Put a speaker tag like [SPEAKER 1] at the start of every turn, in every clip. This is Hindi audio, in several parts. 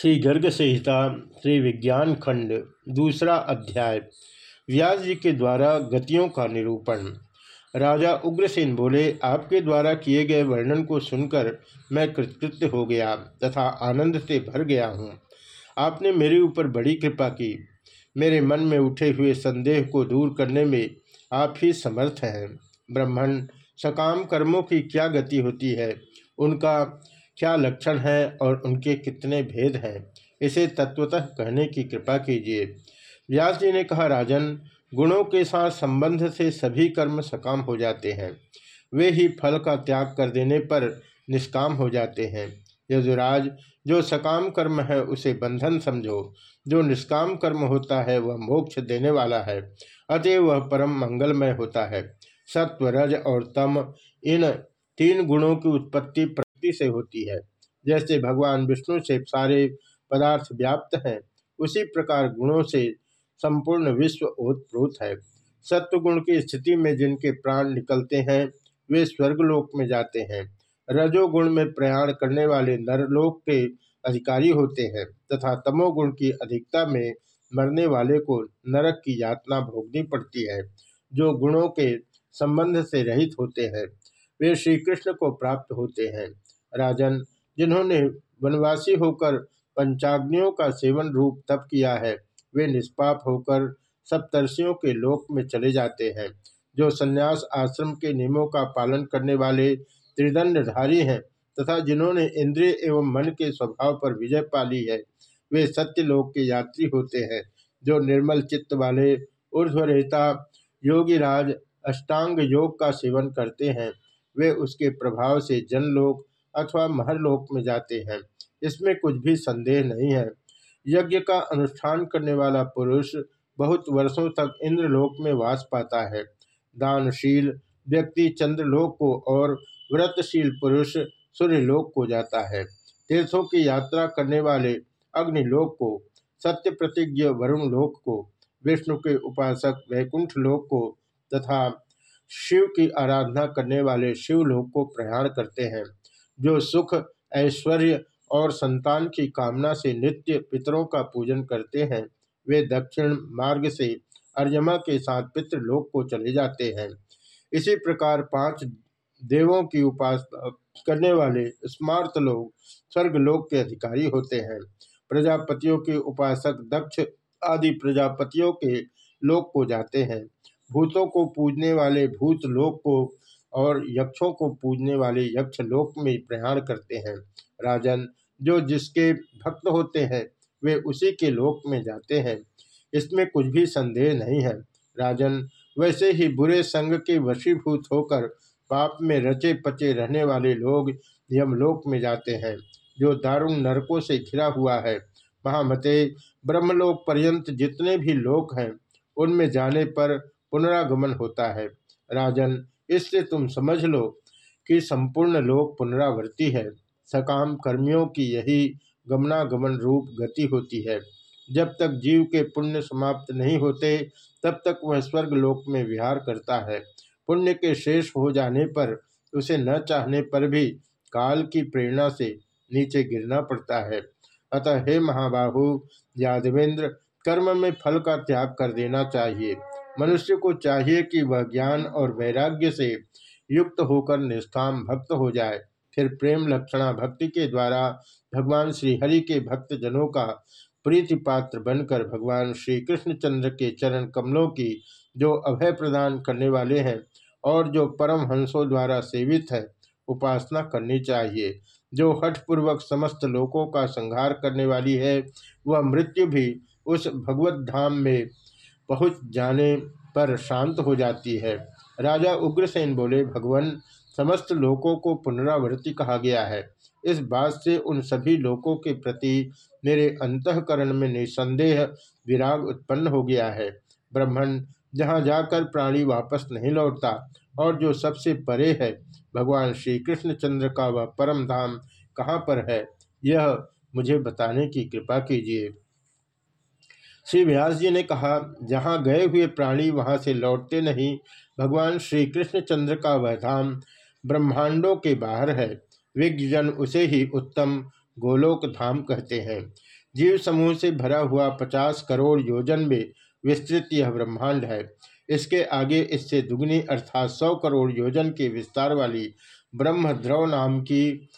[SPEAKER 1] श्री गर्ग संहिता श्री विज्ञान खंड दूसरा अध्याय, व्यास जी के द्वारा गतियों का निरूपण। राजा उग्रसेन बोले, आपके द्वारा किए गए वर्णन को सुनकर मैं कृतकृत्य हो गया तथा आनंद से भर गया हूँ। आपने मेरे ऊपर बड़ी कृपा की। मेरे मन में उठे हुए संदेह को दूर करने में आप ही समर्थ हैं। ब्राह्मण, सकाम कर्मों की क्या गति होती है? उनका क्या लक्षण है और उनके कितने भेद हैं? इसे तत्वतः कहने की कृपा कीजिए। व्यास जी ने कहा, राजन, गुणों के साथ संबंध से सभी कर्म सकाम हो जाते हैं। वे ही फल का त्याग कर देने पर निष्काम हो जाते हैं। यजुराज जो सकाम कर्म है, उसे बंधन समझो। जो निष्काम कर्म होता है, वह मोक्ष देने वाला है। अतएव वह परम मंगलमय होता है। सत्व रज और तम, इन तीन गुणों की उत्पत्ति शक्ति से होती है। जैसे भगवान विष्णु से सारे पदार्थ व्याप्त हैं, उसी प्रकार गुणों से संपूर्ण विश्व ओतप्रोत है। सत्वगुण की स्थिति में जिनके प्राण निकलते हैं, वे स्वर्गलोक में जाते हैं। रजोगुण में प्रयाण करने वाले नरलोक के अधिकारी होते हैं तथा तमोगुण की अधिकता में मरने वाले को नरक की यातना भोगनी पड़ती है, जो गुणों के संबंध से रहित होते हैं। वे श्री कृष्ण को प्राप्त होते हैं। राजन, जिन्होंने वनवासी होकर पंचाग्नियों का सेवन रूप तप किया है, वे निष्पाप होकर सप्तर्षियों के लोक में चले जाते हैं, जो संन्यास आश्रम के नियमों का पालन करने वाले त्रिदंडधारी हैं तथा जिन्होंने इंद्रिय एवं मन के स्वभाव पर विजय पाली है, वे सत्य लोक के यात्री होते हैं, जो निर्मल चित्त वाले ऊर्ध्वरेता योगीराज अष्टांग योग का सेवन करते हैं। वे उसके प्रभाव से जनलोक अथवा महरलोक में जाते हैं। इसमें कुछ भी संदेह नहीं है। यज्ञ का अनुष्ठान करने वाला पुरुष बहुत वर्षों तक इंद्रलोक में वास पाता है। दानशील व्यक्ति चंद्रलोक को और व्रतशील पुरुष सूर्यलोक को जाता है। तीर्थों की यात्रा करने वाले अग्निलोक को, सत्य प्रतिज्ञ वरुण लोक को, विष्णु के उपासक वैकुंठ लोक को तथा शिव की आराधना करने वाले शिवलोक को प्रयाण करते हैं, जो सुख, ऐश्वर्य और संतान की कामना से नित्य पितरों का पूजन करते हैं। वे दक्षिण मार्ग से अर्यमा के साथ पितृलोक को चले जाते हैं। इसी प्रकार पाँच देवों की उपासना करने वाले स्मार्त लोग स्वर्ग स्वर्गलोक के अधिकारी होते हैं। प्रजापतियों के उपासक दक्ष आदि प्रजापतियों के लोक को जाते हैं। भूतों को पूजने वाले भूत लोक को और यक्षों को पूजने वाले यक्ष लोक में प्रयाण करते हैं। राजन, जो जिसके भक्त होते हैं, वे उसी के लोक में जाते हैं। इसमें कुछ भी संदेह नहीं है। राजन, वैसे ही बुरे संग के वशीभूत होकर पाप में रचे पचे रहने वाले लोग यमलोक में जाते हैं, जो दारुण नरकों से घिरा हुआ है। महामते, ब्रह्मलोक पर्यंत जितने भी लोक हैं, उनमें जाने पर पुनरागमन होता है। राजन, इससे तुम समझ लो कि संपूर्ण लोक पुनरावृत्ति है। सकाम कर्मियों की यही गमनागमन रूप गति होती है। जब तक जीव के पुण्य समाप्त नहीं होते, तब तक वह स्वर्ग लोक में विहार करता है। पुण्य के शेष हो जाने पर, उसे न चाहने पर भी काल की प्रेरणा से नीचे गिरना पड़ता है। अतः हे महाबाहु, यादवेंद्र, कर्म में फल का त्याग कर देना चाहिए। मनुष्य को चाहिए कि वह ज्ञान और वैराग्य से युक्त होकर निष्काम भक्त हो जाए। फिर प्रेम लक्षणा भक्ति के द्वारा भगवान श्री हरि के भक्त जनों का प्रीति पात्र बनकर भगवान श्री कृष्णचंद्र के चरण कमलों की जो अभय प्रदान करने वाले हैं और जो परम हंसों द्वारा सेवित है, उपासना करनी चाहिए। जो हठपूर्वक समस्त लोकों का संहार करने वाली है, वह मृत्यु भी उस भगवत धाम में पहुँच जाने पर शांत हो जाती है। राजा उग्रसेन बोले, भगवान, समस्त लोकों को पुनरावृत्ति कहा गया है। इस बात से उन सभी लोकों के प्रति मेरे अंतकरण में निसंदेह विराग उत्पन्न हो गया है। ब्राह्मण, जहाँ जाकर प्राणी वापस नहीं लौटता और जो सबसे परे है, भगवान श्री कृष्णचंद्र का वह परम धाम कहाँ पर है, यह मुझे बताने की कृपा कीजिए। श्री व्यास जी ने कहा, जहाँ गए हुए प्राणी वहाँ से लौटते नहीं, भगवान श्री कृष्णचंद्र का वह धाम ब्रह्मांडों के बाहर है। विज्ञजन उसे ही उत्तम गोलोक धाम कहते हैं। जीव समूह से भरा हुआ पचास करोड़ योजन में विस्तृत यह ब्रह्मांड है। इसके आगे इससे दुगनी अर्थात सौ करोड़ योजन के विस्तार वाली ब्रह्म द्रव नाम की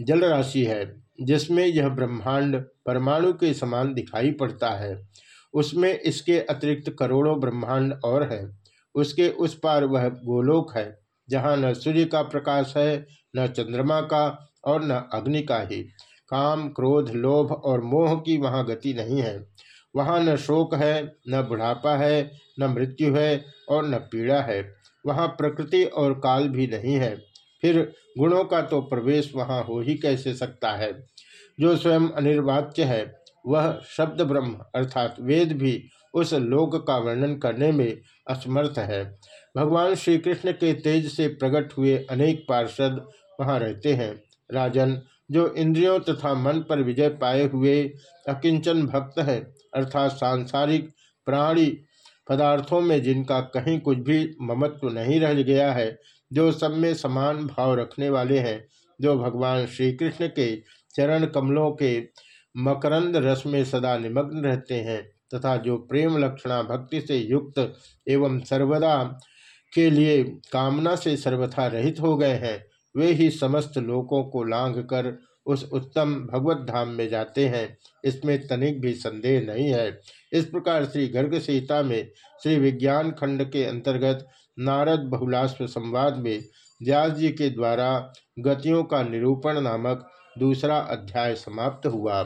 [SPEAKER 1] जलराशि है। जिसमें यह ब्रह्मांड परमाणु के समान दिखाई पड़ता है। उसमें इसके अतिरिक्त करोड़ों ब्रह्मांड और है। उसके उस पार वह गोलोक है, जहाँ न सूर्य का प्रकाश है, न चंद्रमा का और न अग्नि का ही। काम, क्रोध, लोभ और मोह की वहाँ गति नहीं है। वहाँ न शोक है, न बुढ़ापा है, न मृत्यु है और न पीड़ा है। वहाँ प्रकृति और काल भी नहीं है। फिर गुणों का तो प्रवेश वहाँ हो ही कैसे सकता है? जो स्वयं अनिर्वाच्य है, वह शब्द ब्रह्म अर्थात वेद भी उस लोक का वर्णन करने में असमर्थ है। भगवान श्री कृष्ण के तेज से प्रकट हुए अनेक पार्षद वहाँ रहते हैं। राजन, जो इंद्रियों तथा मन पर विजय पाए हुए अकिंचन भक्त है, अर्थात सांसारिक प्राणी पदार्थों में जिनका कहीं कुछ भी ममत्व नहीं रह गया है, जो सब में समान भाव रखने वाले हैं, जो भगवान श्री कृष्ण के चरण कमलों के मकरंद रस में सदा निमग्न रहते हैं तथा जो प्रेम लक्षणा भक्ति से युक्त एवं सर्वदा के लिए कामना से सर्वथा रहित हो गए हैं, वे ही समस्त लोकों को लांघ कर उस उत्तम भगवत धाम में जाते हैं। इसमें तनिक भी संदेह नहीं है। इस प्रकार श्री गर्ग सीता में श्री विज्ञान खंड के अंतर्गत नारद बहुलाश्व संवाद में व्यास जी के द्वारा गतियों का निरूपण नामक दूसरा अध्याय समाप्त हुआ।